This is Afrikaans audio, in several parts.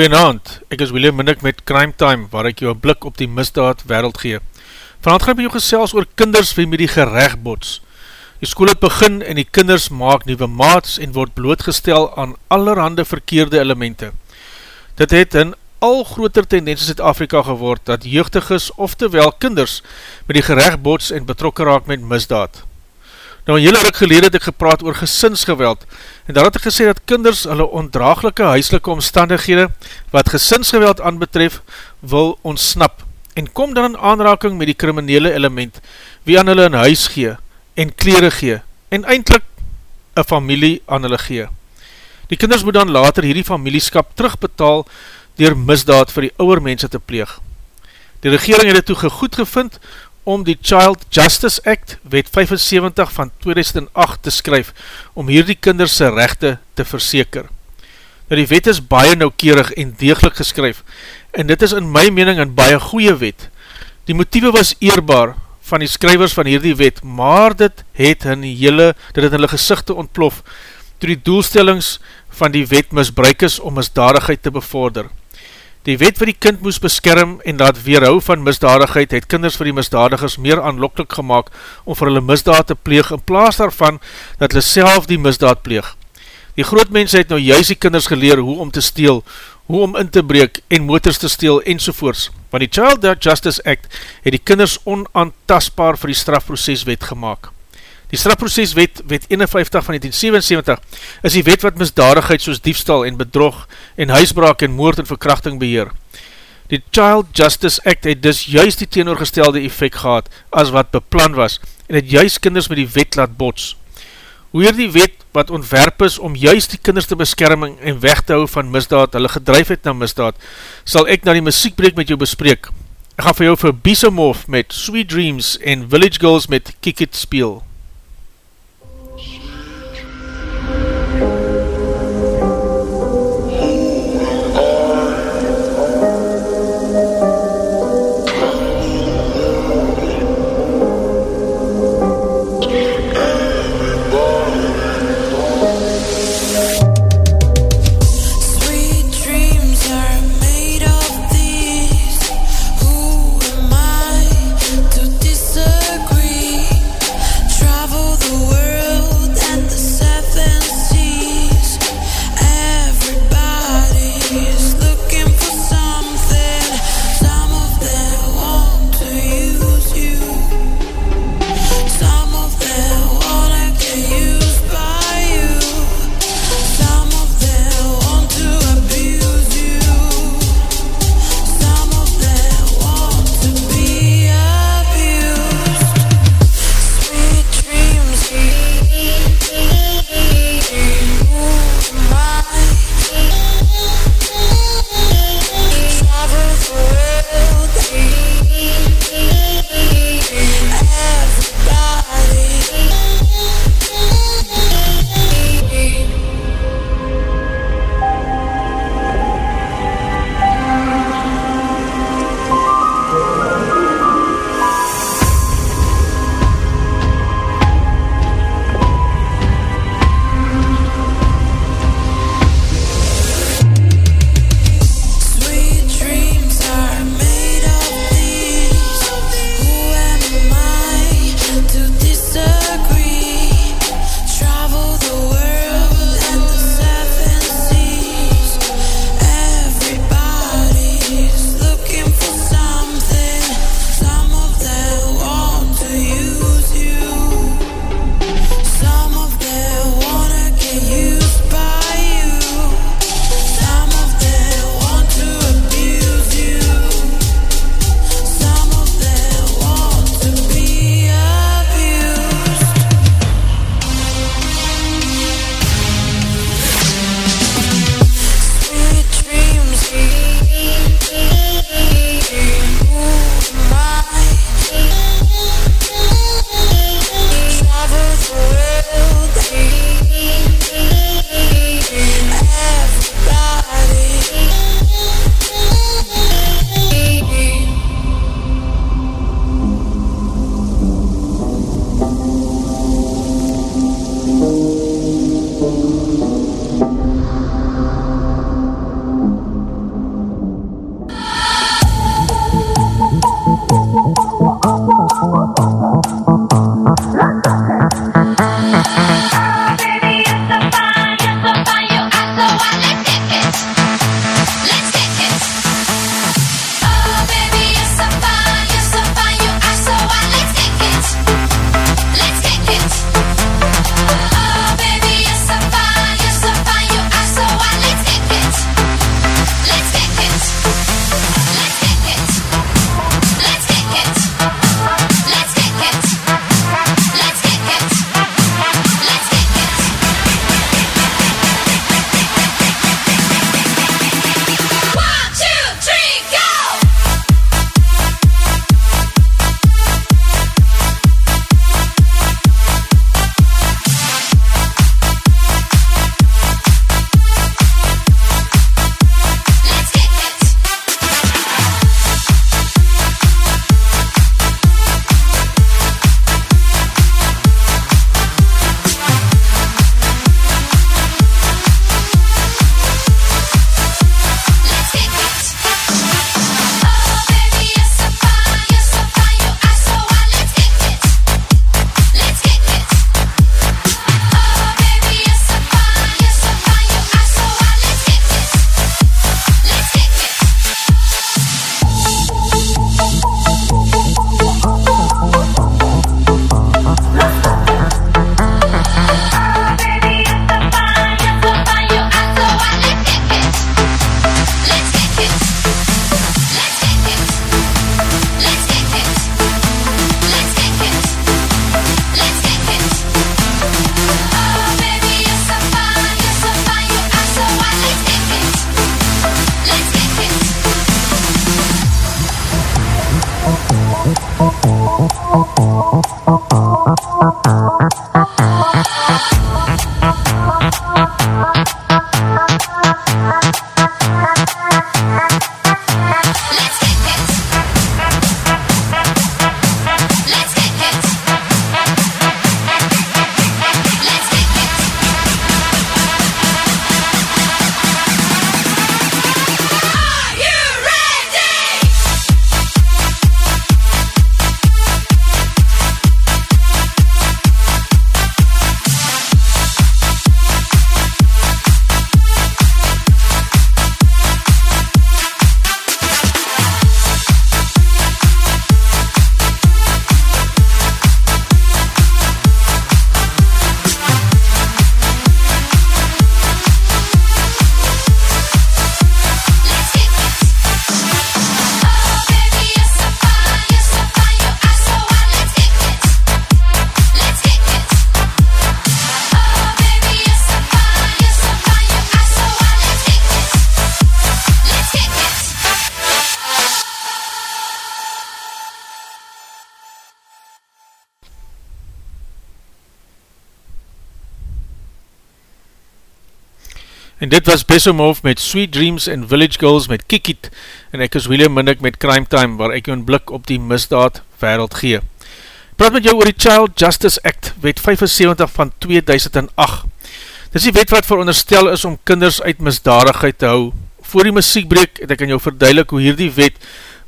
Goeienaand, ek is William Minnick met Crime Time, waar ek jou een blik op die misdaad wereld gee. Vanavond gaan ek met jou gesels oor kinders wie met die gerecht bots. Die school het begin en die kinders maak nieuwe maats en word blootgestel aan allerhande verkeerde elemente. Dit het in al groter tendens in Zuid-Afrika geword dat jeugdig is, oftewel kinders, met die gerecht bots en betrokken raak met misdaad. Nou in hele ruk gelede het ek gepraat oor gesinsgeweld en daar het ek gesê dat kinders hulle ondraaglike huiselike omstandighede wat gesinsgeweld aanbetref wil ontsnap en kom dan in aanraking met die kriminele element wie aan hulle in huis gee en kleren gee en eindelijk een familie aan hulle gee. Die kinders moet dan later hierdie familieskap terugbetaal dier misdaad vir die ouwe mense te pleeg. Die regering het het toe gegoed gevind om die Child Justice Act, wet 75 van 2008 te skryf, om hierdie kinderse rechte te verseker. Nou die wet is baie noukeurig en deeglik geskryf, en dit is in my mening een baie goeie wet. Die motieve was eerbaar van die skrywers van hierdie wet, maar dit het in hele, dit het in hulle gezichte ontplof, toe die doelstellings van die wet misbruik is om misdadigheid te bevorder. Die wet wat die kind moes beskerm en laat weerhou van misdadigheid het kinders vir die misdadigers meer aanlokkelijk gemaakt om vir hulle misdaad te pleeg in plaas daarvan dat hulle self die misdaad pleeg. Die groot mens het nou juist die kinders geleer hoe om te steel, hoe om in te breek en motors te steel enzovoorts. Want die Child Justice Act het die kinders onaantastbaar vir die strafproceswet gemaakt. Die strafproceswet, wet 51 van 1977, is die wet wat misdadigheid soos diefstal en bedrog en huisbraak en moord en verkrachting beheer. Die Child Justice Act het dus juist die teenoorgestelde effect gehad as wat beplan was en het juist kinders met die wet laat bots. Hoe hier die wet wat ontwerp is om juist die kinders te beskerming en weg te hou van misdaad, hulle gedrijf het na misdaad, sal ek na die muziekbreek met jou bespreek. Ek ga vir jou vir Bisomorph met Sweet Dreams en Village Girls met Kick It speel. En dit was Besomhof met Sweet Dreams en Village Girls met Kikit en ek is William Minnick met Crime Time waar ek jou een blik op die misdaad wereld gee. Praat met jou oor die Child Justice Act, wet 75 van 2008. Dit is die wet wat veronderstel is om kinders uit misdadigheid te hou. Voor die muziekbreek het ek aan jou verduidelik hoe hierdie wet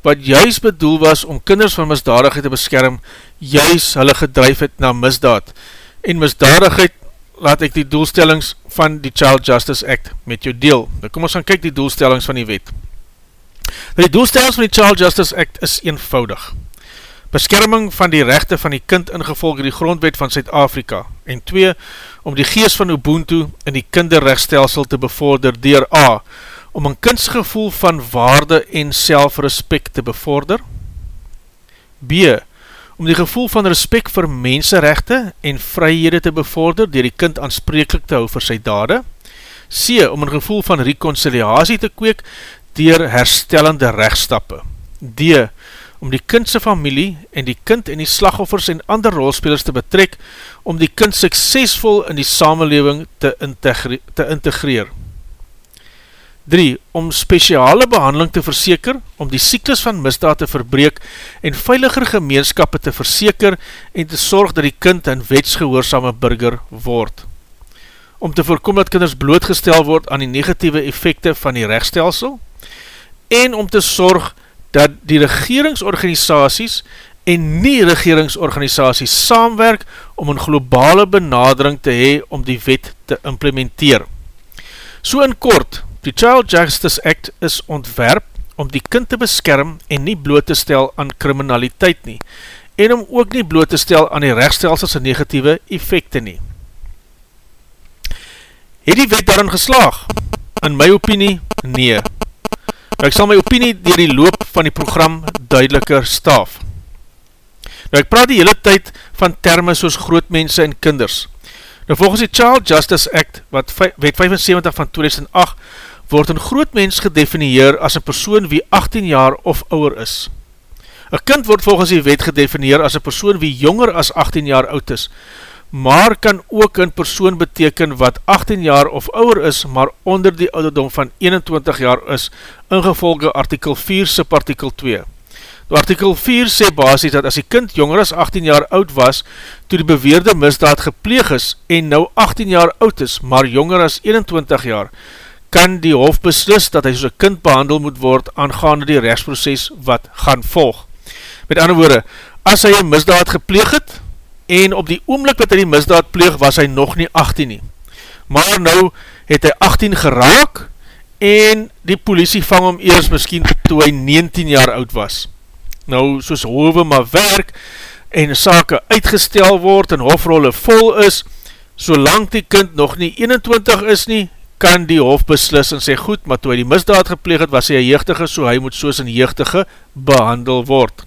wat juist bedoel was om kinders van misdadigheid te beskerm, juist hulle gedrijf het na misdaad. En misdadigheid laat ek die doelstellings van die Child Justice Act met jou deel. Nou kom ons gaan kyk die doelstellings van die wet. Nou die doelstellings van die Child Justice Act is eenvoudig. Beskerming van die rechte van die kind ingevolge die grondwet van Zuid-Afrika. En twee, om die geest van Ubuntu in die kinderrechtstelsel te bevorder dier A, om een kindsgevoel van waarde en selfrespect te bevorder. B, om die gevoel van respect vir menserechte en vryhede te bevorder, dier die kind aanspreeklik te hou vir sy dade. C, om een gevoel van reconciliatie te kweek, dier herstellende rechtstappe. D, om die kindse familie en die kind en die slagoffers en ander rolspelers te betrek, om die kind suksesvol in die samenleving te, integre te integreer. 3. Om speciale behandeling te verseker, om die syklus van misdaad te verbreek en veiliger gemeenskappe te verseker en te sorg dat die kind een wetsgehoorsame burger word. Om te voorkom dat kinders blootgestel word aan die negatieve effecte van die rechtstelsel en om te sorg dat die regeringsorganisaties en nie regeringsorganisaties saamwerk om een globale benadering te hee om die wet te implementeer. So in kort, Die Child Justice Act is ontwerp om die kind te beskerm en nie bloot te stel aan kriminaliteit nie, en om ook nie bloot te stel aan die rechtstelselse negatieve effecte nie. Het die wet daarin geslaag? In my opinie, nee. Nou, ek sal my opinie dier die loop van die program duideliker staaf. Nou, ek praat die hele tyd van termen soos grootmense en kinders. Nou, volgens die Child Justice Act, wat wet 75 van 2008, word een groot mens gedefinieer as een persoon wie 18 jaar of ouwer is. Een kind word volgens die wet gedefinieer as een persoon wie jonger as 18 jaar oud is, maar kan ook een persoon beteken wat 18 jaar of ouwer is, maar onder die ouderdom van 21 jaar is, ingevolge artikel 4 sub artikel 2. De artikel 4 sê basis dat as die kind jonger as 18 jaar oud was, toe die beweerde misdaad gepleeg is en nou 18 jaar oud is, maar jonger as 21 jaar, kan die hof beslis dat hy soos een kind behandel moet word aangaande die rechtsproces wat gaan volg. Met ander woorde, as hy een misdaad gepleeg het, en op die oomlik wat hy die misdaad pleeg, was hy nog nie 18 nie. Maar nou het hy 18 geraak, en die politie vang hom eers miskien toe hy 19 jaar oud was. Nou, soos hove maar werk, en sake uitgestel word, en hofrolle vol is, solang die kind nog nie 21 is nie, kan die hof beslis en sê goed, maar toe hy die misdaad gepleeg het, was hy een jeugdige, so hy moet soos een jeugdige behandel word.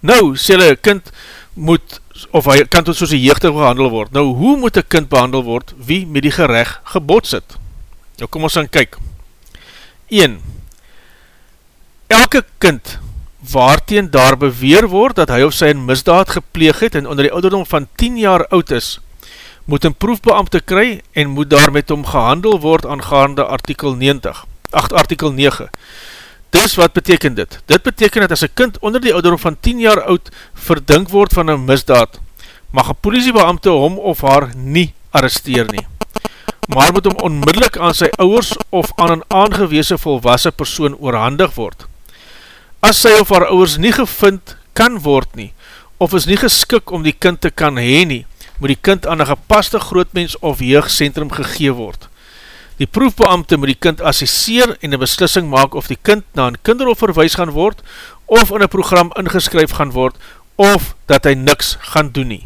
Nou, sê hy, kind moet, of hy kan tot soos een jeugdige behandel word. Nou, hoe moet een kind behandel word, wie met die gerecht gebots het? Nou, kom ons aan kyk. 1. Elke kind, waarteen daar beweer word, dat hy of sy een misdaad gepleeg het, en onder die ouderdom van 10 jaar oud is, moet een proefbeamte kry en moet daar met hom gehandel word aangaande artikel 90, 8 artikel 9. Dis wat beteken dit? Dit beteken dat as een kind onder die ouderom van 10 jaar oud verdink word van een misdaad, mag een politiebeamte hom of haar nie arresteer nie. Maar moet hom onmiddellik aan sy ouwers of aan een aangeweese volwassen persoon oorhandig word. As sy of haar ouwers nie gevind kan word nie, of is nie geskik om die kind te kan heen nie, moet die kind aan een gepaste grootmens of jeugdcentrum gegee word. Die proefbeamte moet die kind assesseer en een beslissing maak of die kind na een kinderhof verwijs gaan word, of in een program ingeskryf gaan word, of dat hy niks gaan doen nie.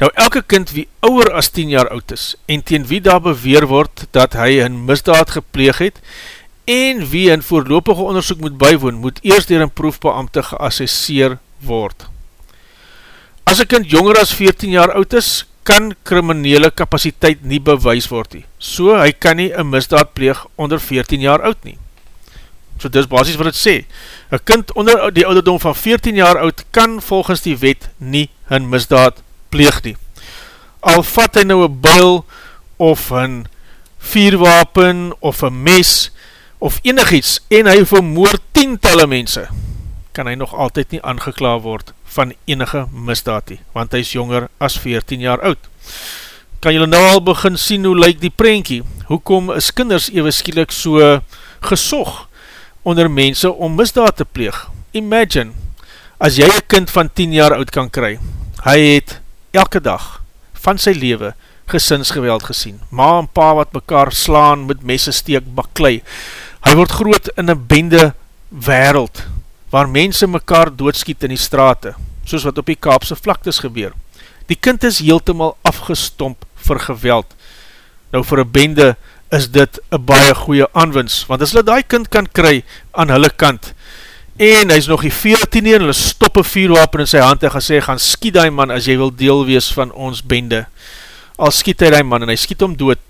Nou elke kind wie ouwer as 10 jaar oud is, en teen wie daar beweer word dat hy een misdaad gepleeg het, en wie een voorlopige onderzoek moet bywoon, moet eerst dier een proefbeamte geassesseer word. As een kind jonger as 14 jaar oud is, kan kriminele kapasiteit nie bewys word nie. So, hy kan nie een misdaad pleeg onder 14 jaar oud nie. So, dis basis wat het sê. Een kind onder die ouderdom van 14 jaar oud kan volgens die wet nie een misdaad pleeg nie. al vat hy nou een buil of een vierwapen of een mes of enig iets en hy vermoor tientallen mense, kan hy nog altyd nie aangeklaar word van enige misdaatie, want hy is jonger as 14 jaar oud. Kan julle nou al begin sien hoe lyk die prentjie? Hoekom is kinders ewerskielik so gesog onder mense om misdaad te pleeg? Imagine, as jy een kind van 10 jaar oud kan kry, hy het elke dag van sy leven gesinsgeweld gesien. Ma en pa wat mekaar slaan met messe steek baklei. Hy word groot in een bende wereld, waar mense mekaar doodskiet in die strate, soos wat op die kaapse vlaktes gebeur. Die kind is heeltemal afgestomp vir geweld. Nou vir een bende is dit een baie goeie aanwins, want as hulle die kind kan kry aan hulle kant, en hy is nog die 14 en hulle stop een vierwapen in sy hand en gaan sê, gaan skiet die man as jy wil deel wees van ons bende. Al skiet hy die man en hy skiet hom dood,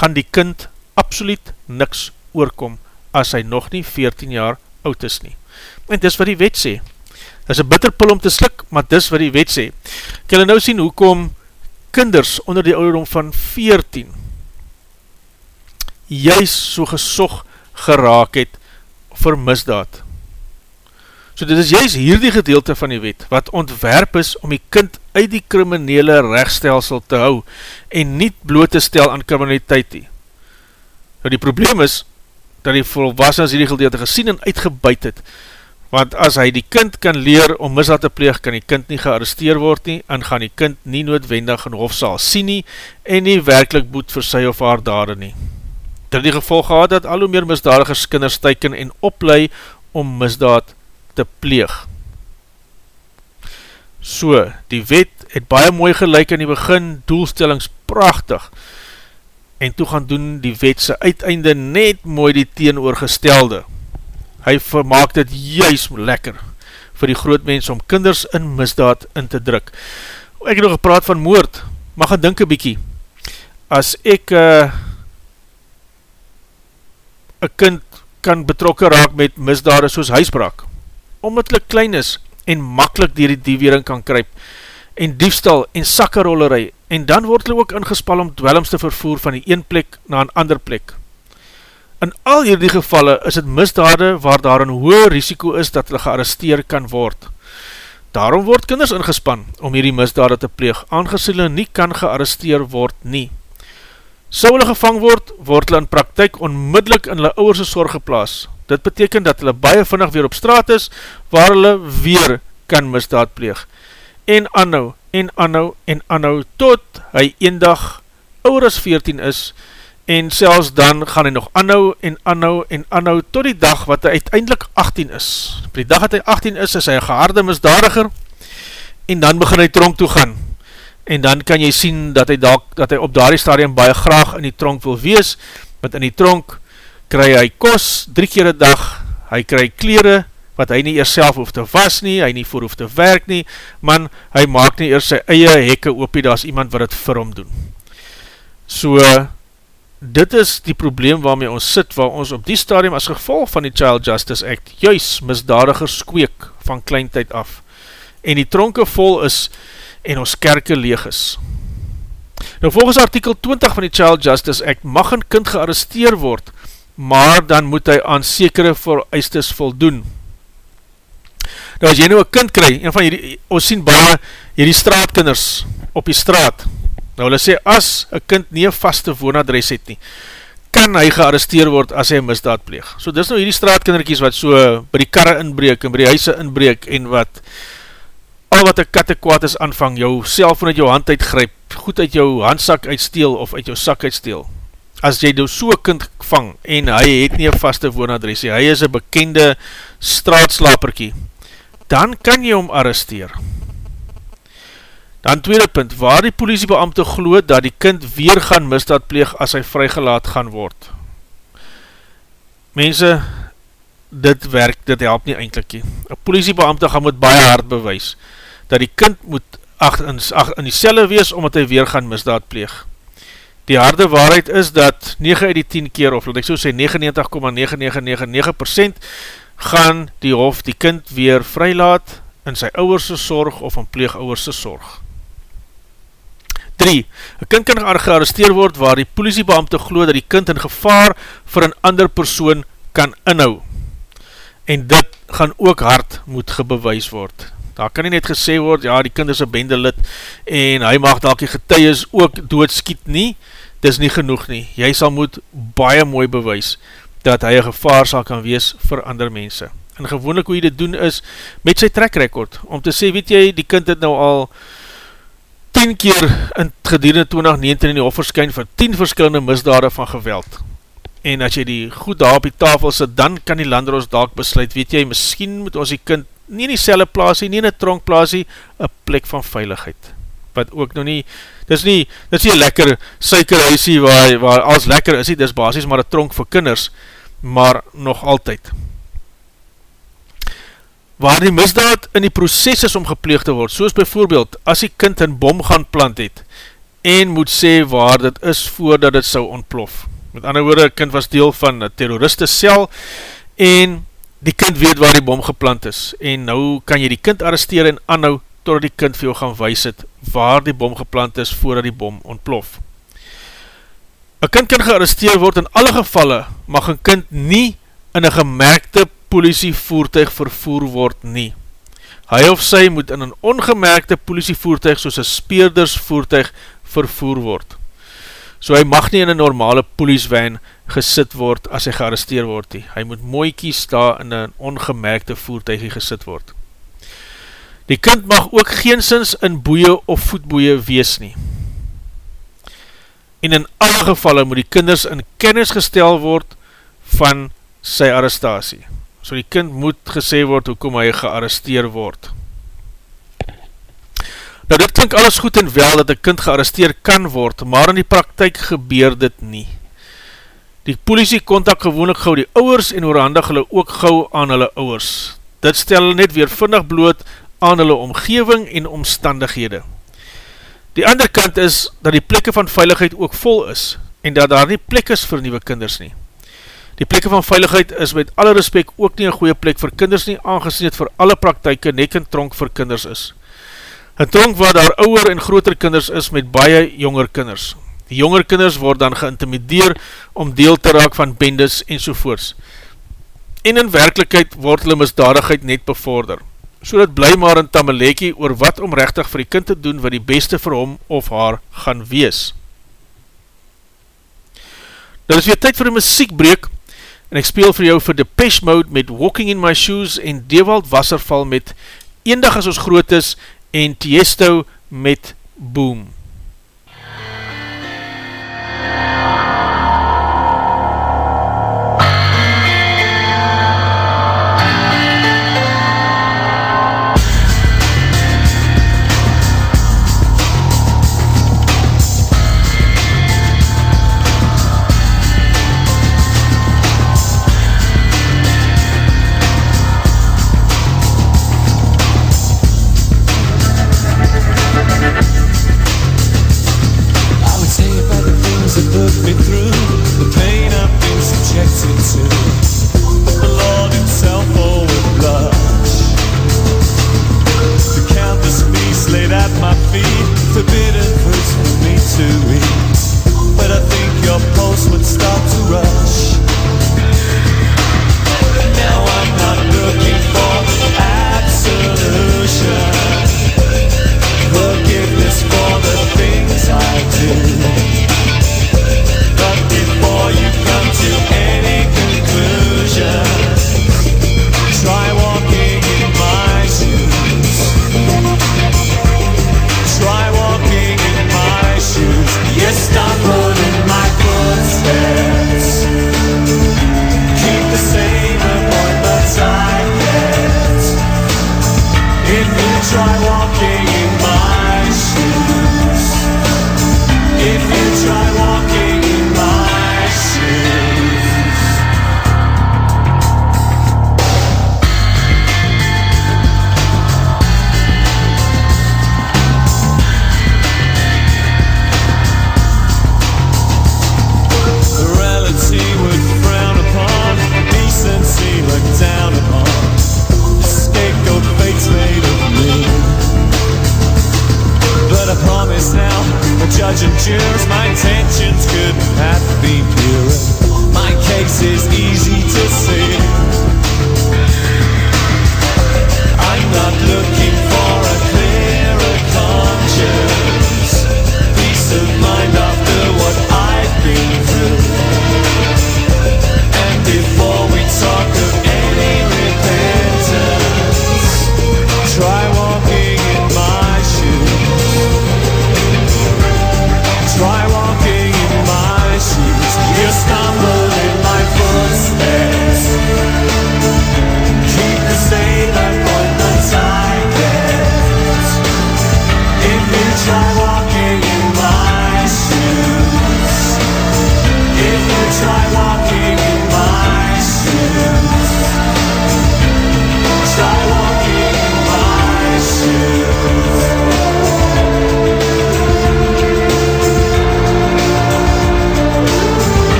gaan die kind absoluut niks oorkom as hy nog nie 14 jaar oud is nie. En dis wat die wet sê. Dis een bitterpil om te slik, maar dis wat die wet sê. Kan jy nou sien hoekom kinders onder die ouderdom van 14 juist so gesog geraak het vir misdaad. So dit is juist hierdie gedeelte van die wet, wat ontwerp is om die kind uit die kriminele rechtstelsel te hou, en niet bloot te stel aan kriminaliteit die. Nou die probleem is, dat die volwassens hierdie gedeelte gesien en uitgebuit het, want as hy die kind kan leer om misdaad te pleeg, kan die kind nie gearresteer word nie, en gaan die kind nie noodwendig in hofzaal sien nie, en nie werkelijk boet vir sy of haar dade nie. Dit die gevolg gehad dat al hoe meer misdadigers kinders teiken en oplei om misdaad te pleeg. So, die wet het baie mooi gelijk in die begin, doelstellings prachtig, en toe gaan doen die wet sy uiteinde net mooi die teenoorgestelde. Hy vermaak dit juist lekker vir die groot mens om kinders in misdaad in te druk. Ek het nog gepraat van moord, maar gaan dink een bykie, as ek uh, een kind kan betrokken raak met misdade soos huisbraak, omdat hulle klein is en makkelijk dier die diewering kan kryp, en diefstal en sakkerollerij, en dan word hulle ook ingespal om dwellings te vervoer van die een plek na een ander plek. In al hierdie gevalle is het misdade waar daar een hoë risiko is dat hulle gearresteer kan word. Daarom word kinders ingespan om hierdie misdade te pleeg, aangezien hulle nie kan gearresteer word nie. So hulle gevang word, word hulle in praktijk onmiddellik in hulle ouwerse sorg geplaas, Dit beteken dat hulle baie vinnig weer op straat is, waar hulle weer kan misdaad pleeg. En anhou, en anhou, en anhou, tot hy een dag ouwer as 14 is, en selfs dan gaan hy nog anhou, en anhou, en anhou, tot die dag wat hy uiteindelik 18 is. Op die dag wat hy 18 is, is hy een gehaarde misdadiger, en dan begin hy tronk toe gaan. En dan kan jy sien dat hy, da, dat hy op daardie stadium baie graag in die tronk wil wees, want in die tronk kry hy kos drie keer een dag, hy kry kleren wat hy nie eers self hoef te was nie, hy nie voor hoef te werk nie, man, hy maak nie eers sy eie hekke oopie, daar is iemand wat het vir hom doen. So, dit is die probleem waarmee ons sit, waar ons op die stadium as gevolg van die Child Justice Act, juist misdadigers skweek van kleintijd af, en die tronke vol is, en ons kerke leeg is. Nou volgens artikel 20 van die Child Justice Act, mag een kind gearresteer word, maar dan moet hy aan sekere vereistes voldoen. Nou as jy nou een kind kry, een van hierdie, ons sien baie hierdie straatkinders op die straat, nou hulle sê, as een kind nie een vaste woonadres het nie, kan hy gearresteer word as hy misdaad pleeg. So dis nou hierdie straatkinderkies wat so by die karre inbreek en by die huise inbreek en wat al wat een katte kwaad is aanvang, jou cellfoon uit jou hand uitgryp, goed uit jou handsak uitsteel of uit jou sak uitsteel, as jy nou so kind vang, en hy het nie een vaste woonadres, hy is een bekende straatslaperkie, dan kan jy hom arresteer. Dan tweede punt, waar die politiebeamte gloed dat die kind weer gaan misdaad pleeg as hy vrygelaat gaan word. Mense, dit werk, dit help nie eindelijk nie. Een politiebeamte gaan moet baie hard bewys, dat die kind moet ach, in, ach, in die celle wees, omdat hy weer gaan misdaad pleeg. Die harde waarheid is dat 9 uit die 10 keer, of laat ek so sê 99,9999% gaan die hof die kind weer vrylaat in sy ouwerse sorg of in pleegouwerse sorg. 3. Een kind kan gearresteer word waar die politiebeamte glo dat die kind in gevaar vir een ander persoon kan inhou. En dit gaan ook hard moet gebewys word. Daar kan nie net gesê word, ja die kind is een bende lid en hy mag dat die getuies ook doodskiet nie, dis nie genoeg nie. Jy sal moet baie mooi bewys dat hy een gevaar sal kan wees vir ander mense. En gewoonlik hoe jy dit doen is met sy trekrekord, om te sê, weet jy, die kind het nou al 10 keer in gedurende 2019 in die hof verskyn vir 10 verskillende misdade van geweld. En as jy die goed daar op die tafel sit, dan kan die lander ons daak besluit, weet jy, miskien moet ons die kind nie in die selle plaasie, nie in die tronk plaasie, een plek van veiligheid. Wat ook nog nie, dis nie, dis nie lekker suikerhuisie waar, waar alles lekker is, dis basis maar een tronk vir kinders, maar nog altyd waar die misdaad in die proces is om gepleeg te word, soos bijvoorbeeld, as die kind een bom gaan plant het, en moet sê waar dit is voordat dit sou ontplof. Met ander woorde, kind was deel van een terroriste cel, en die kind weet waar die bom geplant is, en nou kan jy die kind arresteer en anhou, totdat die kind vir jou gaan wees het, waar die bom geplant is voordat die bom ontplof. Een kind kan gearresteer word in alle gevalle, mag een kind nie in een gemerkte politievoertuig vervoer word nie. Hy of sy moet in een ongemerkte politievoertuig soos een speerdersvoertuig vervoer word. So hy mag nie in een normale polieswijn gesit word as hy gearresteer word nie. Hy moet mooi kies daar in een ongemerkte voertuig gesit word. Die kind mag ook geensins in boeie of voetboeie wees nie. En in alle gevalle moet die kinders in kennis gestel word van sy arrestatie so die kind moet gesê word hoekom hy gearresteer word. Nou dit klink alles goed en wel dat een kind gearresteer kan word, maar in die praktijk gebeur dit nie. Die politie kontak gewoonlik gauw die ouwers en oorhandig hulle ook gauw aan hulle ouwers. Dit stel net weer vinnig bloot aan hulle omgeving en omstandighede. Die ander kant is dat die plekke van veiligheid ook vol is en dat daar nie plek is vir nieuwe kinders nie. Die plekke van veiligheid is met alle respect ook nie een goeie plek vir kinders nie, aangezien het vir alle praktijke nek en tronk vir kinders is. Een tronk waar daar ouwer en groter kinders is met baie jonger kinders. Die jonger kinders word dan geïntimideer om deel te raak van bendes en sovoorts. En in werkelijkheid word hulle misdadigheid net bevorder. So dat bly maar in tamelekie oor wat om rechtig vir die kind te doen wat die beste vir hom of haar gaan wees. Nou is weer tyd vir die muziekbreek, en ek speel vir jou vir Depeche Mode met Walking in My Shoes en Dewald Wasserval met Eendag as ons groot is en Tiesto met Boom.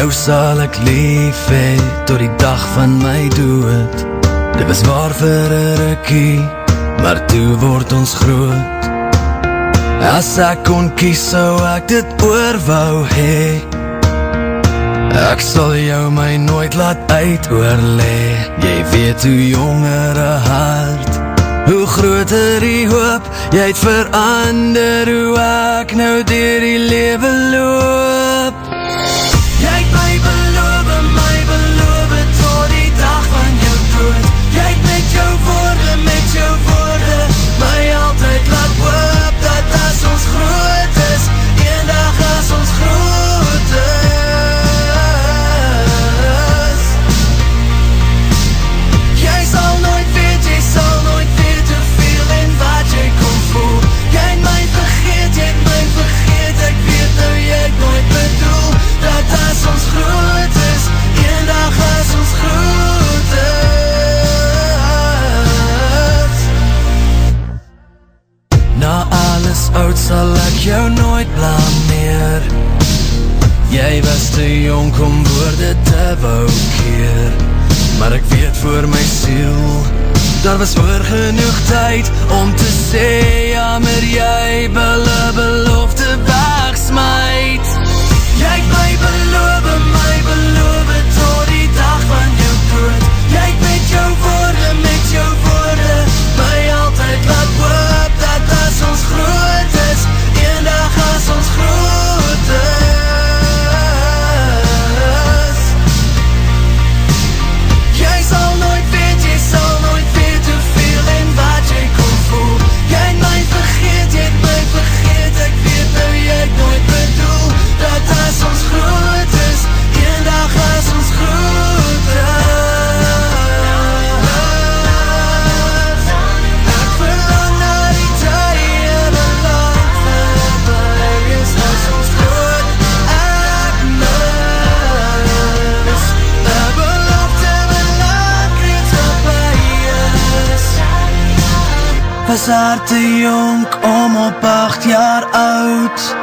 Jou sal ek lief hee, tot die dag van my dood. Dit was waar vir een rikkie, maar toe word ons groot. As ek kon kies, sou ek dit oor wou hee Ek sal jou my nooit laat uitoorlee Jy weet hoe jonger een hart Hoe groter die hoop, jy het verander Hoe ek nou dier die lewe loop. Jy was te jonk om woorde te wou keer Maar ek weet voor my siel Daar was oor genoeg tyd om te sê Jammer jy bille belofte wegsmijt Jy het my beloof, my beloof haar te jonk om op acht jaar oud.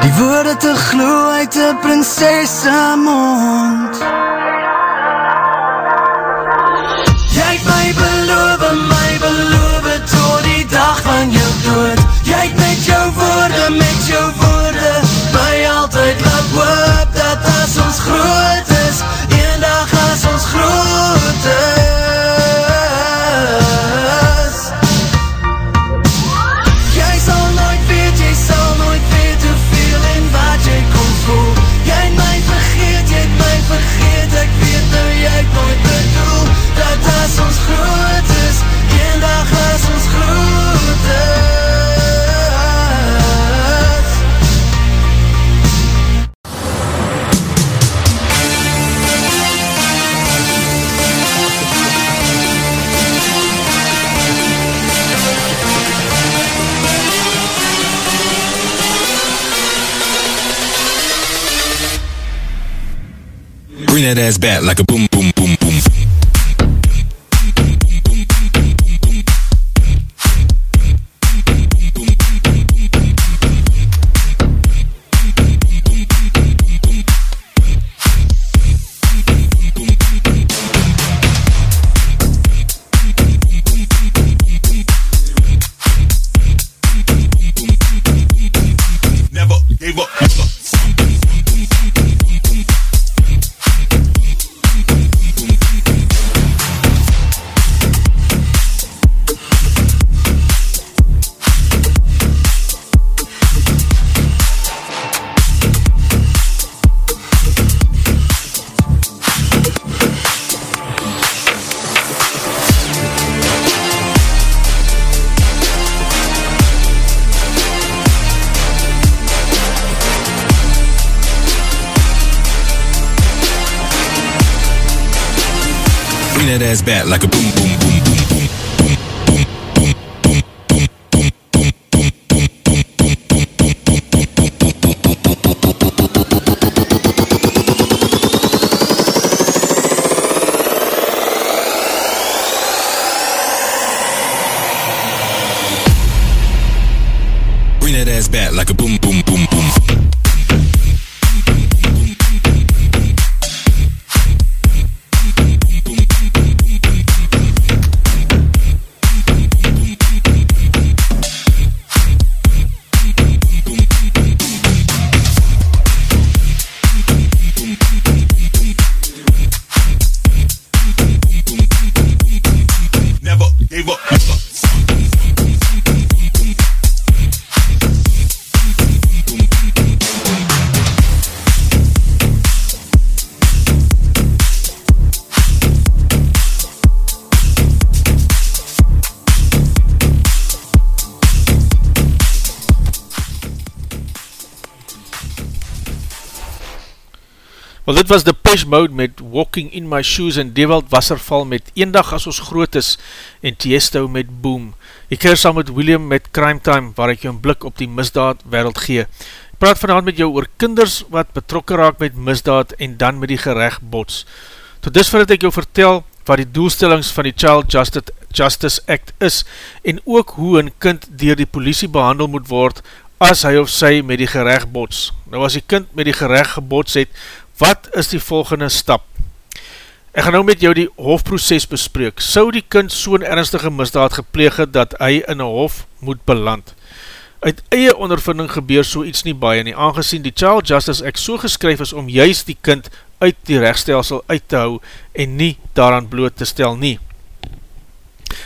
Die woorde te glo uit die prinsesse mond. Jy het my beloof, my beloof tot die dag van jou dood. Jy het met jou woorde, met jou woorde my altyd laat hoop dat as ons groot ass back like a boom. Back like a Wel dit was Depeche Mode met Walking in My Shoes en Dewald Wasserval met Eendag as ons groot is en Tiesto met Boom. Ek keer saam met William met Crime Time waar ek jou een blik op die misdaad wereld gee. Ek praat vanavond met jou oor kinders wat betrokken raak met misdaad en dan met die gerecht bots. Tot disver het ek jou vertel wat die doelstellings van die Child Justice Act is en ook hoe een kind dier die politie behandel moet word as hy of sy met die gerecht bots. Nou as die kind met die gerecht gebots het, wat is die volgende stap? Ek gaan nou met jou die hofproces bespreek. Sou die kind so'n ernstige misdaad gepleeg het, dat hy in een hof moet beland? Uit eie ondervinding gebeur so iets nie baie nie, aangezien die Child Justice Act so geskryf is om juist die kind uit die rechtstelsel uit te hou en nie daaraan bloot te stel nie.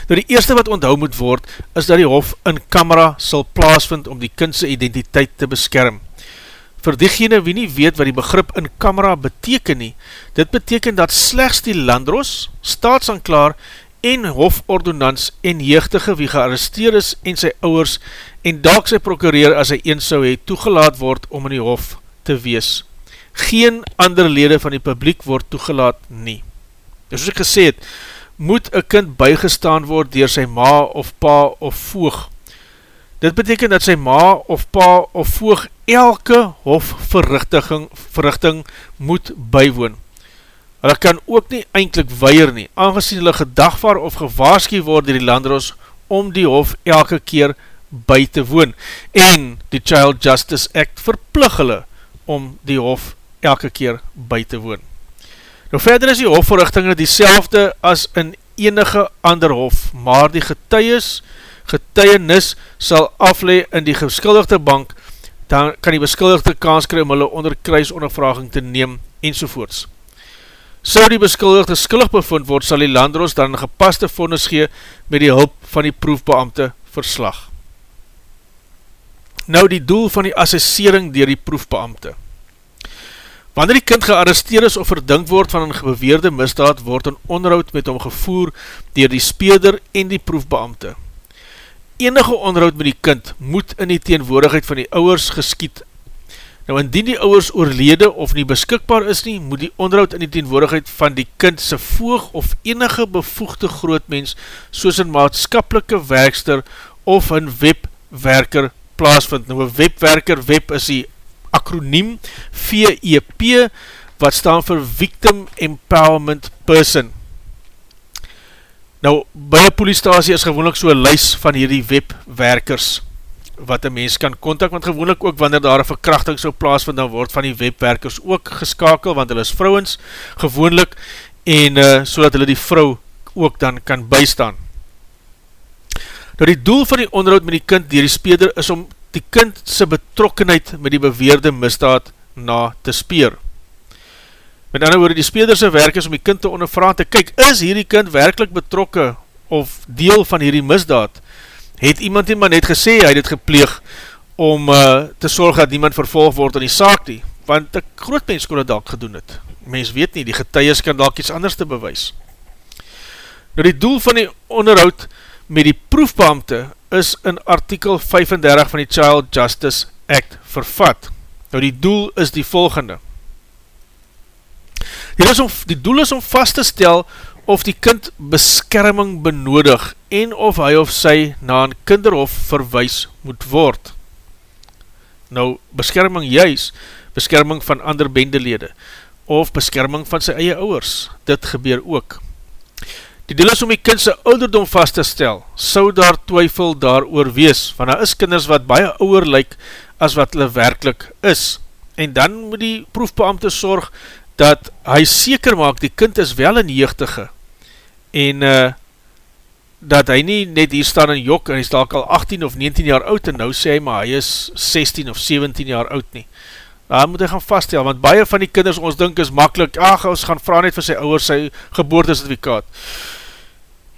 Nou die eerste wat onthou moet word, is dat die hof in camera sal plaasvind om die kindse identiteit te beskerm. Voor diegene wie nie weet wat die begrip in camera beteken nie, dit beteken dat slechts die landros, staatsanklaar en hofordonans en jeugdige wie gearresteer is en sy ouwers en dalk sy prokureer as hy een sou hee toegelaat word om in die hof te wees. Geen ander lede van die publiek word toegelaat nie. Dus soos ek gesê het, moet een kind bygestaan word dier sy ma of pa of voog. Dit beteken dat sy ma of pa of voog elke hofverrichting verrichting moet bywoon. Hulle kan ook nie eindelijk weier nie, aangezien hulle gedagvaar of gewaarskie word dier die landroos om die hof elke keer by te woon en die Child Justice Act verplig hulle om die hof elke keer by te woon. Nou verder is die hofverrichtinge die as in enige ander hof, maar die getuies, getuienis sal aflee in die geskuldigde bank, dan kan die beskuldigde kans kry om hulle onder kruisondervraging te neem enzovoorts. So die beskuldigde skuldig bevind word, sal die landroos dan gepaste vondes gee met die hulp van die proefbeamte verslag. Nou die doel van die assessering dier die proefbeamte. Wanneer die kind gearresteer is of verdink word van een beweerde misdaad, word een onderhoud met hom gevoer dier die speeder en die proefbeamte. Enige onderhoud met die kind moet in die teenwoordigheid van die ouwers geskiet Nou indien die ouwers oorlede of nie beskikbaar is nie, moet die onderhoud in die teenwoordigheid van die kind sy voog of enige bevoegde grootmens soos een maatskapelike werkster of een webwerker plaasvind. Nou een webwerker, web is die akroniem VEP wat staan vir Victim Empowerment Person. Nou, by een poliestasie is gewoonlik so een lys van hierdie webwerkers wat een mens kan kontak, want gewoonlik ook wanneer daar een verkrachting so plaasvind, dan word van die webwerkers ook geskakel, want hulle is vrouwens gewoonlik, en uh, so dat hulle die vrou ook dan kan bystaan. Nou die doel van die onderhoud met die kind dier die speder is om die kind sy betrokkenheid met die beweerde misdaad na te speer. Met ander woorde, die spederse werk is om die kind te ondervraag te kyk, is hierdie kind werkelijk betrokke of deel van hierdie misdaad? het iemand nie maar net gesê, hy het het gepleeg om uh, te sorg dat niemand vervolg word in die saak nie, want die groot mens kon het dalk gedoen het. Mens weet nie, die getuies kan dalk iets anders te bewys. Nou die doel van die onderhoud met die proefbeamte is in artikel 35 van die Child Justice Act vervat. Nou die doel is die volgende. Die, is om, die doel is om vast te stel of die kind beskerming benodig en of hy of sy na een kinderhof verwijs moet word. Nou, beskerming juis, beskerming van ander bendelede, of beskerming van sy eie ouwers, dit gebeur ook. Die deel is om die kind sy ouderdom vast te stel, sou daar twyfel daar oor wees, want daar is kinders wat baie ouwer lyk as wat hulle werkelijk is, en dan moet die proefbeamte sorg dat hy seker maak, die kind is wel een jeugdige, en uh, dat hy nie net hier staan in jok, en hy is al 18 of 19 jaar oud, en nou sê hy, maar hy is 16 of 17 jaar oud nie. Daar moet hy gaan vaststel, want baie van die kinders ons dink is makkelijk, ach, ons gaan vraag net vir sy ouwers sy geboortesertifikaat.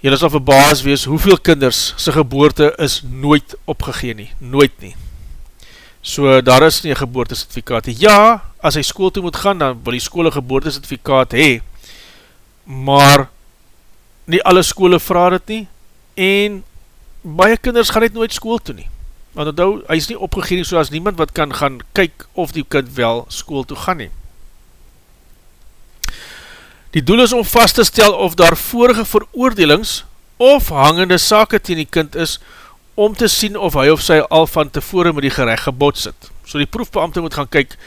Jy sal verbaas wees, hoeveel kinders sy geboorte is nooit opgegeen nie, nooit nie. So, daar is nie een geboortesertifikaat. Ja, as hy school toe moet gaan, dan wil die school een geboortesertifikaat hee, maar nie alle skole vraag dit nie, en baie kinders gaan net nooit school toe nie. Want onthou, hy is nie opgegeen so as niemand wat kan gaan kyk of die kind wel school toe gaan nie. Die doel is om vast te stel of daar vorige veroordelings of hangende sake teen die kind is, om te sien of hy of sy al van tevore met die gerecht gebots het. So die proefbeamte moet gaan kyk,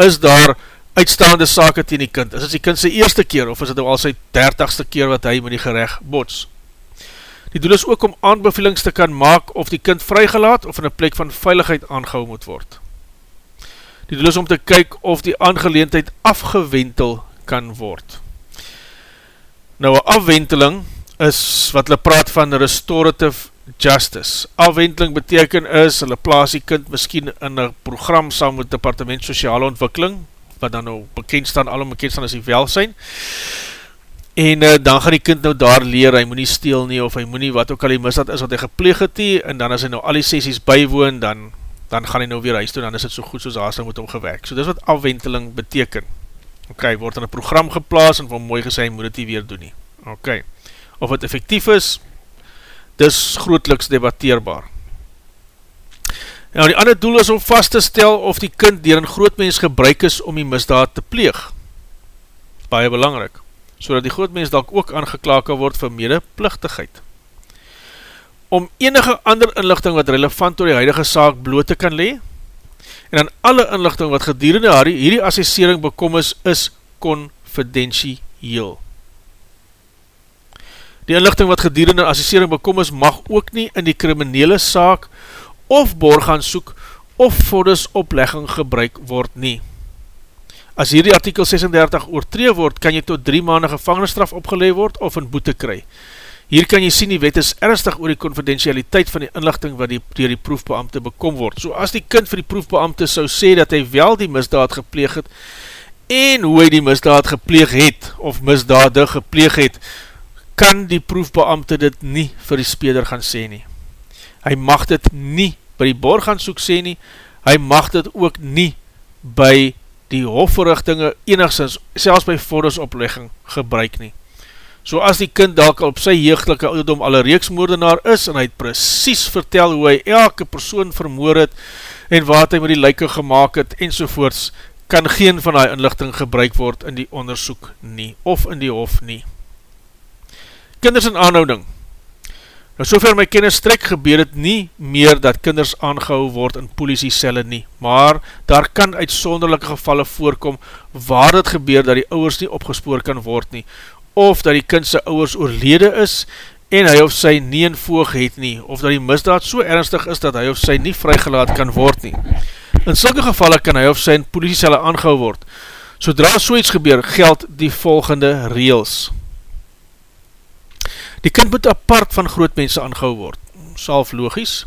is daar uitstaande sake teen die kind? Is dit die kind sy eerste keer of is dit nou al sy dertigste keer wat hy met die gerecht bots? Die doel is ook om aanbevelings te kan maak of die kind vrygelaat of in een plek van veiligheid aangehou moet word. Die doel is om te kyk of die aangeleendheid afgewentel kan word. Nou, een afwenteling is wat hulle praat van restorative justice. Afwenteling beteken is, hulle plaas die kind miskien in een program saam met departement sociale ontwikkeling, wat dan nou bekend staan, allemaal bekend staan as die welsijn, en uh, dan gaan die kind nou daar leer, hy moet nie steel nie, of hy moet nie wat ook al die misdaad is wat hy gepleeg het nie, en dan as hy nou al die sessies bywoon, dan, dan gaan hy nou weer huis toe, dan is het so goed soos haas moet omgewerk. So dis wat afwenteling beteken. Ok, word in een program geplaas, en van mooi gesê, moet het nie weer doen nie. Ok, of het effectief is, dis grootliks debatteerbaar. Nou die ander doel is om vast te stel of die kind dier een grootmens gebruik is om die misdaad te pleeg. Baie belangrik, so dat die grootmens dalk ook aangeklaken word vir medeplichtigheid. Om enige ander inlichting wat relevant door die huidige saak bloot te kan lee, en dan alle inlichting wat gedurende hierdie assessering bekom is, is confidentieel. Die inlichting wat gedurende assessering bekom is, mag ook nie in die kriminele saak of borg gaan soek of vonnis oplegging gebruik word nie. As hierdie artikel 36 oortree word, kan jy tot 3 maande gevangenisstraf opgeleid word of een boete kry. Hier kan jy sien die wet is ernstig oor die confidentialiteit van die inlichting wat die, dier die proefbeamte bekom word. So as die kind vir die proefbeamte sou sê dat hy wel die misdaad gepleeg het en hoe hy die misdaad gepleeg het of misdaade gepleeg het, kan die proefbeamte dit nie vir die speder gaan sê nie. Hy mag dit nie by die borg gaan soek sê nie, hy mag dit ook nie by die hofverrichtinge enigszins, selfs by vordesoplegging, gebruik nie. So as die kind dalk op sy jeugdelike ouderdom al een reeksmoordenaar is, en hy het precies vertel hoe hy elke persoon vermoor het, en wat hy met die lyke gemaakt het, enzovoorts, kan geen van die inlichting gebruik word in die onderzoek nie, of in die hof nie. Kinders in aanhouding Nou sover my kennis strek gebeur het nie meer dat kinders aangehou word in politiecelle nie, maar daar kan uitsonderlijke gevalle voorkom waar het gebeur dat die ouwers nie opgespoor kan word nie, of dat die kind sy ouwers oorlede is en hy of sy nie een voog het nie, of dat die misdaad so ernstig is dat hy of sy nie vrygelaat kan word nie. In sulke gevalle kan hy of sy in politiecelle aangehou word. Sodra so iets gebeur, geld die volgende reels. Die kind moet apart van groot mense aangehou word, salf logies.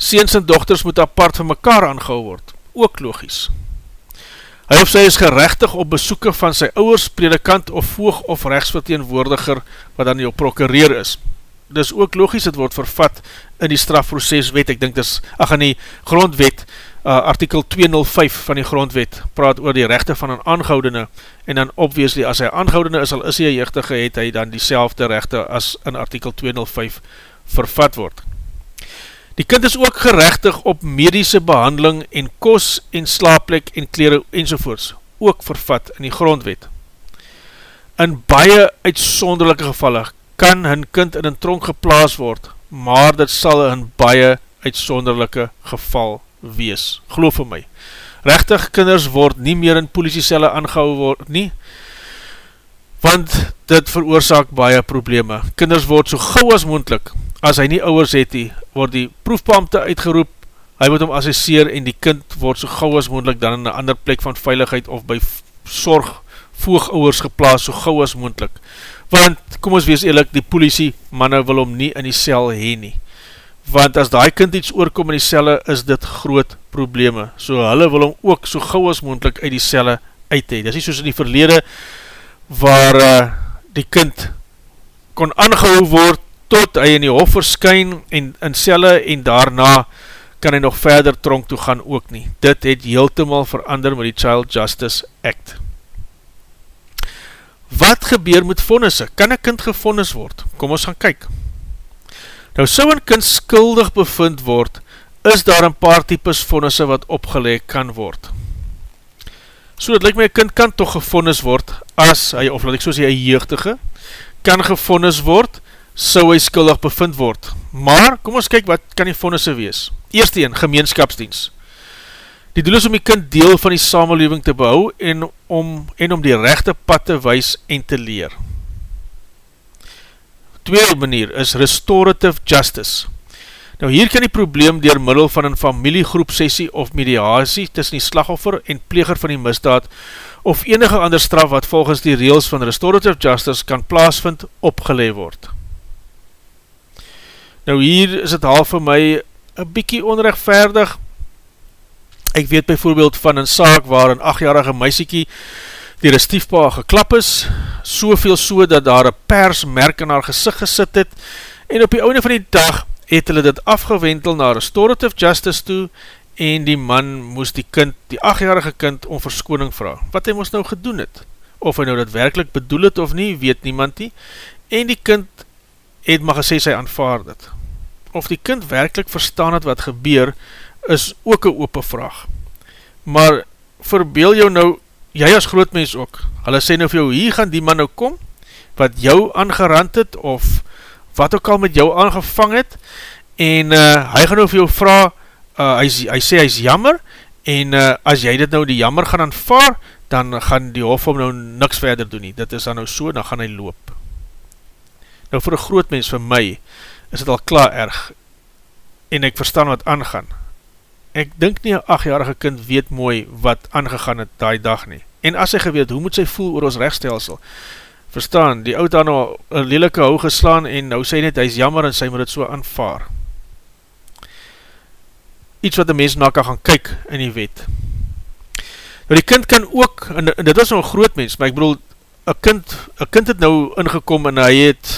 Seens en dochters moet apart van mekaar aangehou word, ook logies. Hy of sy is gerechtig op besoeken van sy ouwers, predikant of voog of rechtsverteenwoordiger wat dan jou prokureer is. Dis ook logies, het word vervat in die strafproceswet, ek dink dis, ach in die grondwet, uh, artikel 205 van die grondwet, praat oor die rechte van een aangehoudene, en dan obviously, as hy aangehoudene is, al is hy jeugdige, het hy dan die rechte as in artikel 205 vervat word. Die kind is ook gerechtig op medische behandeling en kos en slaapplek en kleren enzovoorts, ook vervat in die grondwet. In baie uitsonderlijke gevalle kan hun kind in een tronk geplaas word, maar dit sal in baie uitsonderlijke geval wees. Geloof vir my. Rechtig kinders word nie meer in politiecelle aangehou word nie, want dit veroorzaak baie probleme. Kinders word so gauw as moendlik, as hy nie ouwers het nie, word die proefbeamte uitgeroep, hy moet hom assesseer en die kind word so gauw as moendlik dan in een ander plek van veiligheid of by sorg voogouwers geplaas so gauw as moendlik want, kom ons wees eerlijk, die politie manne wil hom nie in die cel heen nie, want as die kind iets oorkom in die celle, is dit groot probleme, so hulle wil hom ook so gauw as moendlik uit die celle uit heen, dit is nie soos in die verlede, waar uh, die kind kon aangehou word, tot hy in die hof verskyn, en in celle, en daarna kan hy nog verder tronk toe gaan ook nie, dit het heeltemaal verander met die Child Justice Act. Wat gebeur met vonnisse? Kan een kind gevonnis word? Kom ons gaan kyk. Nou, so een kind skuldig bevind word, is daar een paar types vonnisse wat opgeleek kan word. So, het lyk my, een kind kan toch gevonnis word, as hy, of laat ek so sê, een jeugdige, kan gevonnis word, so hy skuldig bevind word. Maar, kom ons kyk, wat kan die vonnisse wees? Eerste een, gemeenskapsdienst. Die doel is om die kind deel van die samenleving te behou en om, en om die rechte pad te wees en te leer. Tweede manier is restorative justice. Nou hier kan die probleem dier middel van een familiegroep sessie of mediatie tussen die slagoffer en pleger van die misdaad of enige ander straf wat volgens die reels van restorative justice kan plaasvind opgeleid word. Nou hier is het half vir my een bykie onrechtvaardig, Ek weet bijvoorbeeld van een saak waar een achtjarige meisiekie dier een stiefpa geklap is, soveel so dat daar een persmerk in haar gezicht gesit het, en op die oude van die dag het hulle dit afgewentel na restorative justice toe, en die man moes die kind, die achtjarige kind, om verskoning vraag. Wat hy moes nou gedoen het? Of hy nou dat werkelijk bedoel het of nie, weet niemand nie, en die kind het maar gesê sy aanvaard het. Of die kind werkelijk verstaan het wat gebeur, is ook een open vraag. Maar verbeel jou nou, jy as grootmens ook, hulle sê nou vir jou, hier gaan die man nou kom, wat jou aangerand het, of wat ook al met jou aangevang het, en uh, hy gaan nou vir jou vraag, uh, hy, hy sê hy is jammer, en uh, as jy dit nou die jammer gaan aanvaar, dan gaan die hof om nou niks verder doen nie, dit is dan nou so, dan gaan hy loop. Nou vir een groot mens, vir my, is het al klaar erg, en ek verstaan wat aangaan. Ek dink nie een achtjarige kind weet mooi wat aangegaan het die dag nie. En as hy geweet, hoe moet sy voel oor ons rechtstelsel? Verstaan, die oud daar nou een lelike hou geslaan en nou sê net, hy is jammer en sy moet het so aanvaar. Iets wat die mens na kan gaan kyk in die wet. Nou die kind kan ook, en dit was nou een groot mens, maar ek bedoel, een kind, een kind het nou ingekom en hy het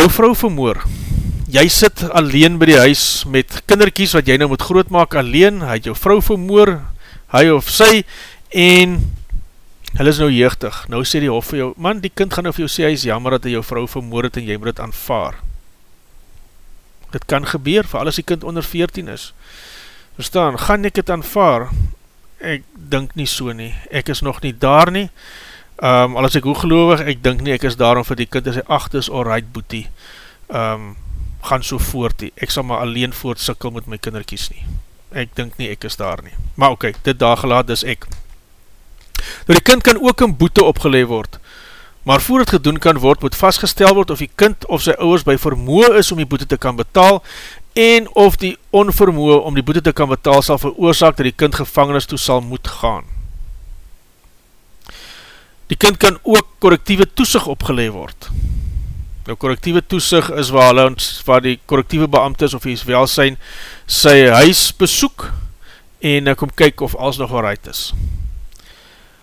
jou vrou vermoor. Jy sit alleen by die huis met kinderkies wat jy nou moet grootmaak alleen, hy het jou vrou vermoor, hy of sy, en Hulle is nou jeugdig, nou sê die hof vir jou, man, die kind gaan nou vir jou sê, hy is jammer dat hy jou vrou vermoor het en jy moet het aanvaar. Dit kan gebeur, vir alles die kind onder 14 is. Verstaan, gaan ek het aanvaar? Ek dink nie so nie, ek is nog nie daar nie, um, al is ek hoe gelovig, ek dink nie, ek is daarom vir die kind, as hy acht is, alright boetie, um, gaan so voort die, ek sal maar alleen voort sikkel met my kinderkies nie, ek dink nie, ek is daar nie, maar oké, okay, dit daar gelaat, dis ek, Nou die kind kan ook een boete opgeleef word, maar voor het gedoen kan word, moet vastgestel word of die kind of sy ouwers by vermoe is om die boete te kan betaal, en of die onvermoe om die boete te kan betaal sal veroorzaak dat die kind gevangenis toe sal moet gaan. Die kind kan ook correctieve toesig opgeleef word. Nou correctieve toesig is waar, hulle, waar die correctieve beamtes of die welsijn sy huis besoek en kom kyk of alles nog waaruit is.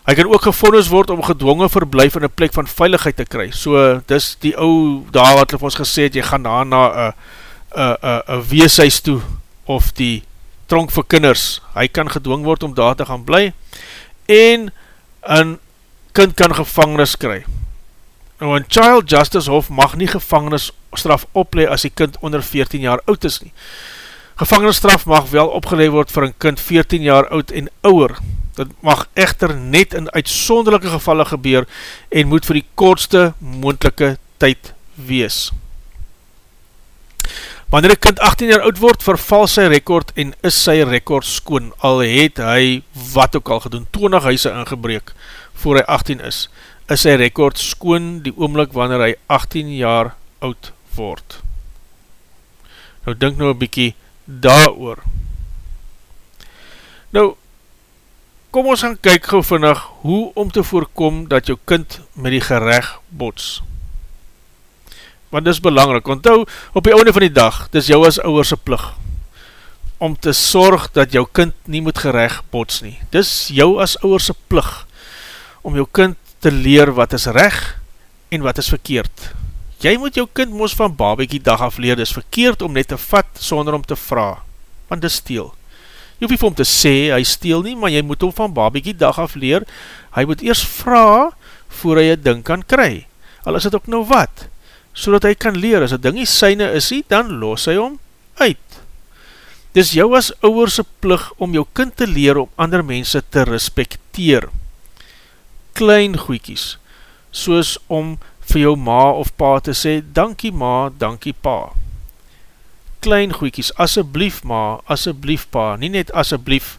Hy kan ook gevondes word om gedwongen verblijf in een plek van veiligheid te kry. So, dis die ou daar wat hulle ons gesê het, jy gaan daar na een weeshuis toe, of die tronk vir kinders. Hy kan gedwong word om daar te gaan bly, en een kind kan gevangenis kry. Nou, een child justice hof mag nie gevangenisstraf oplee as die kind onder 14 jaar oud is nie. Gevangenisstraf mag wel opgeleid word vir een kind 14 jaar oud en ouwer, Dit mag echter net in uitsonderlijke gevalle gebeur en moet vir die kortste moendelike tyd wees. Wanneer een kind 18 jaar oud word, verval sy rekord en is sy rekord skoon, al het hy wat ook al gedoen, 20 huise ingebreek voor hy 18 is, is sy rekord skoon die oomlik wanneer hy 18 jaar oud word. Nou denk nou een bykie daar oor. Nou, Kom ons gaan kyk gauw vinnig hoe om te voorkom dat jou kind met die gerecht bots. Want dis belangrijk, want nou op die oude van die dag, dis jou as ouwerse plug, om te sorg dat jou kind nie moet gerecht bots nie. Dis jou as ouwerse plug, om jou kind te leer wat is recht en wat is verkeerd. Jy moet jou kind moos van babiekie dag af leer, dis verkeerd om net te vat sonder om te vraag, want dis steel. Jy hoef nie vir hom te sê, hy steel nie, maar jy moet hom van babiekie dag af leer, hy moet eers vraag, voor hy een ding kan kry. Al is het ook nou wat, so dat hy kan leer, as het ding nie syne is nie, dan los hy hom uit. Dis jou as ouwerse plug om jou kind te leer om ander mense te respecteer. Klein goeikies, soos om vir jou ma of pa te sê, dankie ma, dankie pa. Klein goeikies, asseblief ma, asseblief pa, nie net asseblief,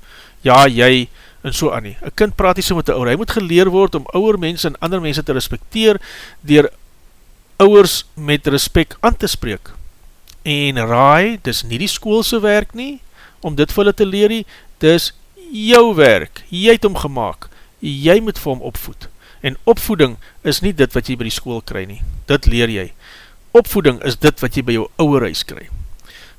ja, jy, en so aan nie. Een kind praat nie so met die ouwe, hy moet geleer word om ouwe mense en ander mense te respecteer, dier ouwers met respect aan te spreek. En raai, dis nie die schoolse werk nie, om dit vir hulle te leer nie, dis jou werk, jy het hom gemaakt, jy moet vir hom opvoed. En opvoeding is nie dit wat jy by die school kry nie, dit leer jy. Opvoeding is dit wat jy by jou ouwe reis kry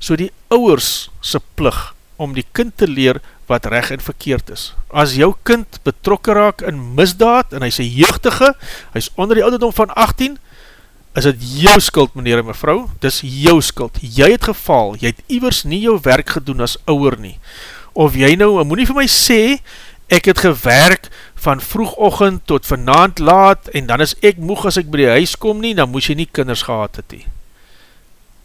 so die ouwers se plug om die kind te leer wat reg en verkeerd is. As jou kind betrokken raak in misdaad en hy is jeugdige, hy is onder die ouderdom van 18, is het jou skuld meneer en mevrou, dis jou skuld. Jy het geval, jy het iwers nie jou werk gedoen as ouwer nie. Of jy nou, moet nie vir my sê, ek het gewerk van vroegochtend tot vanavond laat en dan is ek moeg as ek by die huis kom nie, dan moes jy nie kinders gehad het nie.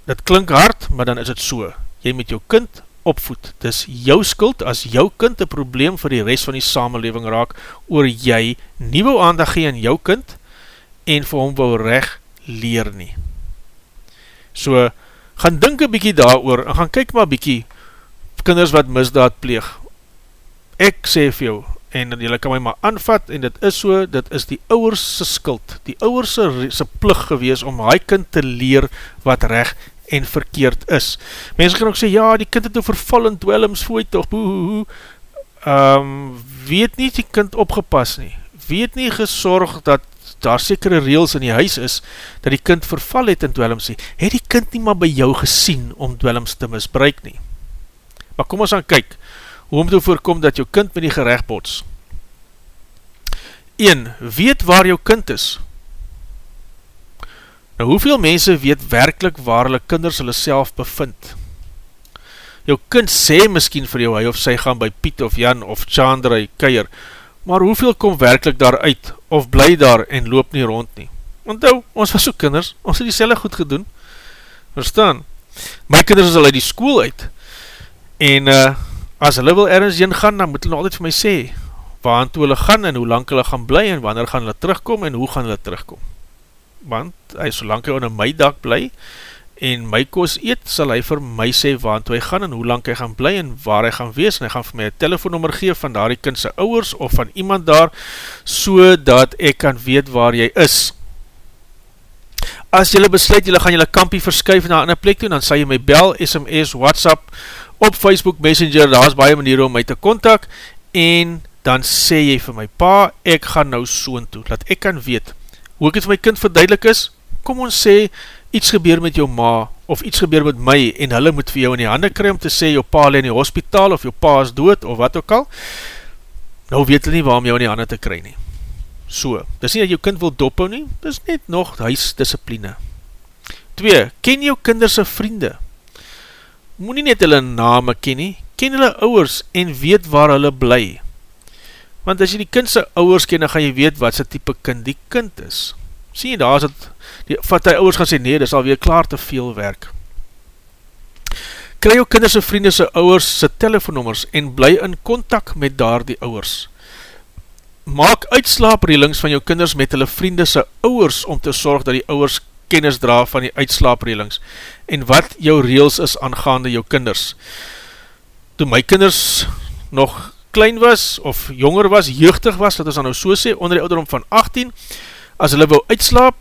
Dit klink hard, maar dan is het so. Jy moet jou kind opvoed. Dit is jou skuld as jou kind een probleem vir die rest van die samenleving raak, oor jy nie wil aandag gee aan jou kind, en vir hom wil recht leer nie. So, gaan dink een bykie daar oor, en gaan kyk maar bykie, kinders wat misdaad pleeg. Ek sê vir jou, en jylle kan my maar aanvat, en dit is so, dit is die ouwerse skuld, die ouwerse se plug gewees, om hy kind te leer wat recht en verkeerd is. Mense kan ook sê, ja, die kind het nou verval in dwellings, voet toch, boe, boe, boe. Um, weet nie die kind opgepas nie, weet nie gesorg dat daar sekere reels in die huis is, dat die kind verval het in dwellings nie, het die kind nie maar by jou gesien om dwellings te misbruik nie. Maar kom ons aan kyk, hoe om te voorkom dat jou kind met die gerecht bots. 1. Weet waar jou kind is. Nou, hoeveel mense weet werkelijk waar hulle kinders hulle self bevind? Jou kind sê miskien vir jou, hy of sy gaan by Piet of Jan of Chandra keier, maar hoeveel kom werkelijk daar uit, of bly daar en loop nie rond nie? Want nou, ons was ook kinders, ons het die selle goed gedoen, verstaan? My kinders is al uit die school uit, en uh, as hulle wil ergens heen gaan, dan moet hulle altyd vir my sê, waar toe hulle gaan, en hoe lang hulle gaan bly, en wanneer gaan hulle terugkom, en hoe gaan hulle terugkom. Want, hy, solang hy onder my dak bly, en my koos eet, sal hy vir my sê waar toe hy gaan en hoe lang hy gaan bly en waar hy gaan wees en hy gaan vir my een telefoonnummer geef van daar die kindse ouwers of van iemand daar so dat ek kan weet waar jy is. As jylle besluit, jylle gaan jylle kampie verskuif na ander plek toe, dan sal jy my bel, SMS, Whatsapp, op Facebook Messenger, daar is baie manier om my te kontak en dan sê jy vir my pa, ek gaan nou soon toe, laat ek kan weet, hoe ek het vir my kind verduidelik is, kom ons sê, iets gebeur met jou ma, of iets gebeur met my, en hulle moet vir jou in die handen kry om te sê, jou pa in die hospitaal, of jou pa is dood, of wat ook al, nou weet hulle nie waarom jou in die handen te kry nie. So, dis nie dat jou kind wil dophou nie, dis net nog huisdiscipline. 2. Ken jou kinderse vriende. Moe nie net hulle name ken nie, ken hulle ouwers en weet waar hulle bly. Want as jy die kindse ouwers ken, dan gaan jy weet wat sy type kind die kind is. Sien jy, daar is het die wat hy ouwers gaan sê, nee, dit is alweer klaar te veel werk. Kry jou kinderse vriende sy ouwers sy telefoonnummers en bly in contact met daar die ouwers. Maak uitslaaprelings van jou kinders met hulle vriende sy ouwers om te sorg dat die ouwers kennis dra van die uitslaaprelings en wat jou reels is aangaande jou kinders. Toe my kinders nog klein was of jonger was, jeugdig was, dat is dan nou so sê, onder die ouderom van 18, as hulle wou uitslaap,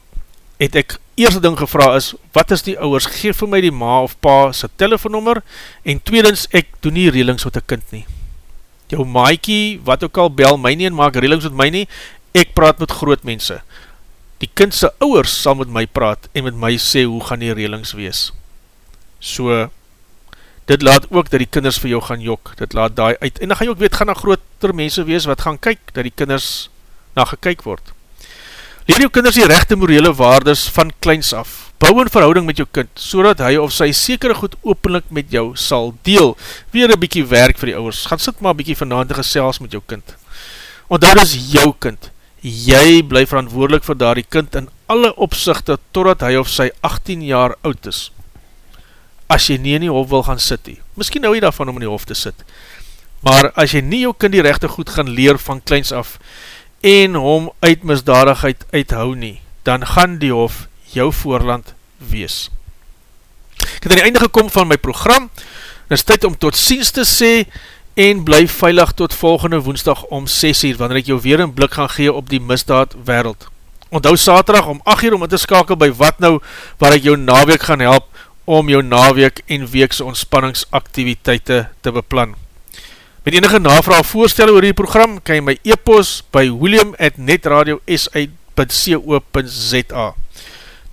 het ek eerste ding gevra is, wat is die ouwers, geef vir my die ma of pa sy telefoonnummer, en tweedens, ek doen nie relings met die kind nie. Jou maaikie, wat ook al, bel my nie en maak relings met my nie, ek praat met groot mense. Die kindse ouwers sal met my praat en met my sê hoe gaan die relings wees. So, dit laat ook dat die kinders vir jou gaan jok, dit laat daai uit, en dan gaan jy ook weet, gaan na groter mense wees wat gaan kyk, dat die kinders na gekyk word. Leer jou kinders die rechte morele waardes van kleins af. Bou een verhouding met jou kind, so hy of sy sekere goed openlik met jou sal deel. Weer een bykie werk vir die ouwers. Gaan sit maar bykie vanavond gesels met jou kind. Want daar is jou kind. Jy bly verantwoordelik vir daar die kind in alle opzichte totdat hy of sy 18 jaar oud is. As jy nie in die hof wil gaan sit nie. Misschien hou jy daarvan om in die hof te sit. Maar as jy nie jou kind die rechte goed gaan leer van kleins af, en hom uit misdadigheid uithou nie, dan gaan die hof jou voorland wees. Ek het aan die einde gekom van my program, en is tyd om tot ziens te sê, en bly veilig tot volgende woensdag om 6 uur, wanneer ek jou weer een blik gaan gee op die misdaad wereld. Onthou saterdag om 8 uur om in te skakel by wat nou, waar ek jou naweek gaan help, om jou naweek en weekse ontspanningsaktiviteite te beplan. Met enige navraag voorstel oor die program, kan jy my e-post by william at netradio.si.co.za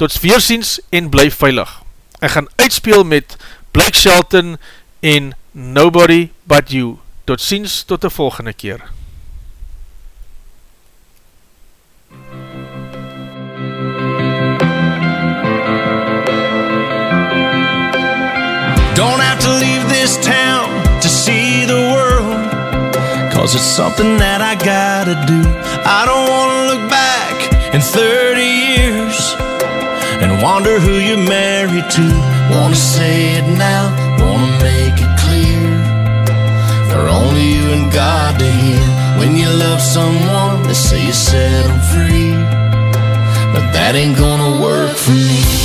Tot weerziens en bly veilig. Ek gaan uitspeel met Blake Shelton en Nobody But You. Tot ziens tot die volgende keer. Don't have to leave this town to see the world. Cause it's something that I gotta do. I don't wanna look back in 30 years and wonder who you're married to. Wanna say it now, For only you and God to hear. When you love someone, they say you set them free. But that ain't gonna work for me.